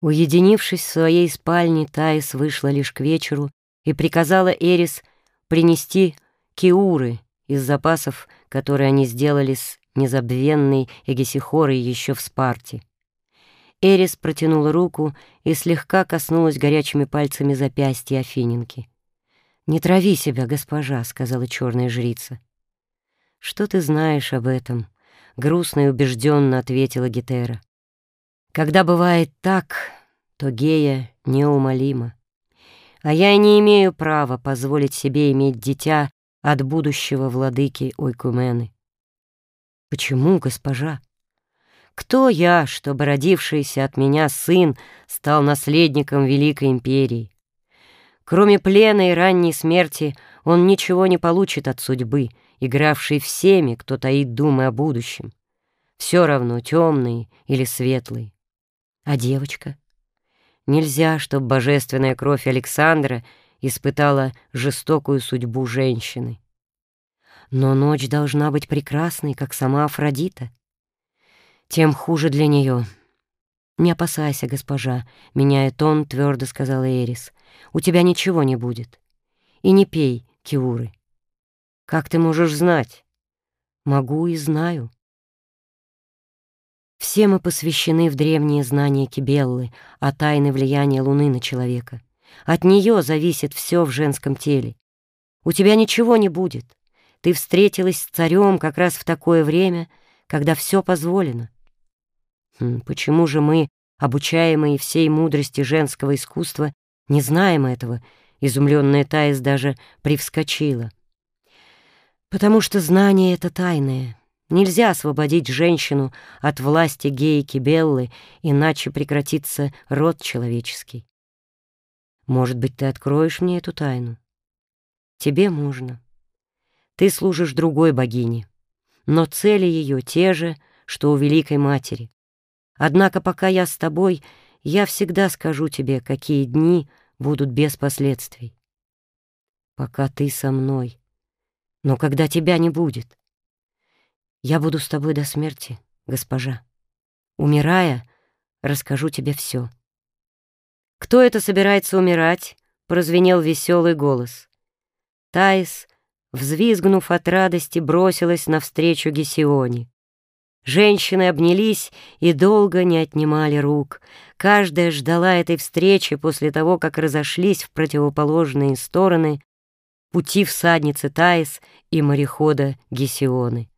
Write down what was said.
Уединившись в своей спальне, Таис вышла лишь к вечеру и приказала Эрис принести киуры из запасов, которые они сделали с незабвенной Эгесихорой еще в Спарте. Эрис протянула руку и слегка коснулась горячими пальцами запястья Афининки. «Не трави себя, госпожа», — сказала черная жрица. «Что ты знаешь об этом?» — грустно и убежденно ответила Гетера. Когда бывает так, то гея неумолима. А я не имею права позволить себе иметь дитя от будущего владыки Ойкумены. Почему, госпожа? Кто я, чтобы родившийся от меня сын стал наследником Великой Империи? Кроме плена и ранней смерти он ничего не получит от судьбы, игравшей всеми, кто таит думы о будущем. Все равно темные или светлые. А девочка? Нельзя, чтобы божественная кровь Александра испытала жестокую судьбу женщины. Но ночь должна быть прекрасной, как сама Афродита. Тем хуже для нее. «Не опасайся, госпожа», — меняя тон, твердо сказала Эрис. «У тебя ничего не будет. И не пей, Киуры». «Как ты можешь знать?» «Могу и знаю». Все мы посвящены в древние знания Кибеллы о тайне влияния Луны на человека. От нее зависит все в женском теле. У тебя ничего не будет. Ты встретилась с царем как раз в такое время, когда все позволено. Хм, почему же мы, обучаемые всей мудрости женского искусства, не знаем этого? Изумленная Таис даже привскочила. Потому что знание — это тайное. Нельзя освободить женщину от власти гейки Беллы, иначе прекратится род человеческий. Может быть, ты откроешь мне эту тайну? Тебе можно. Ты служишь другой богине, но цели ее те же, что у Великой Матери. Однако пока я с тобой, я всегда скажу тебе, какие дни будут без последствий. Пока ты со мной. Но когда тебя не будет, я буду с тобой до смерти, госпожа. Умирая, расскажу тебе все. «Кто это собирается умирать?» — прозвенел веселый голос. Таис, взвизгнув от радости, бросилась навстречу Гесионе. Женщины обнялись и долго не отнимали рук. Каждая ждала этой встречи после того, как разошлись в противоположные стороны пути всадницы Таис и морехода Гесионы.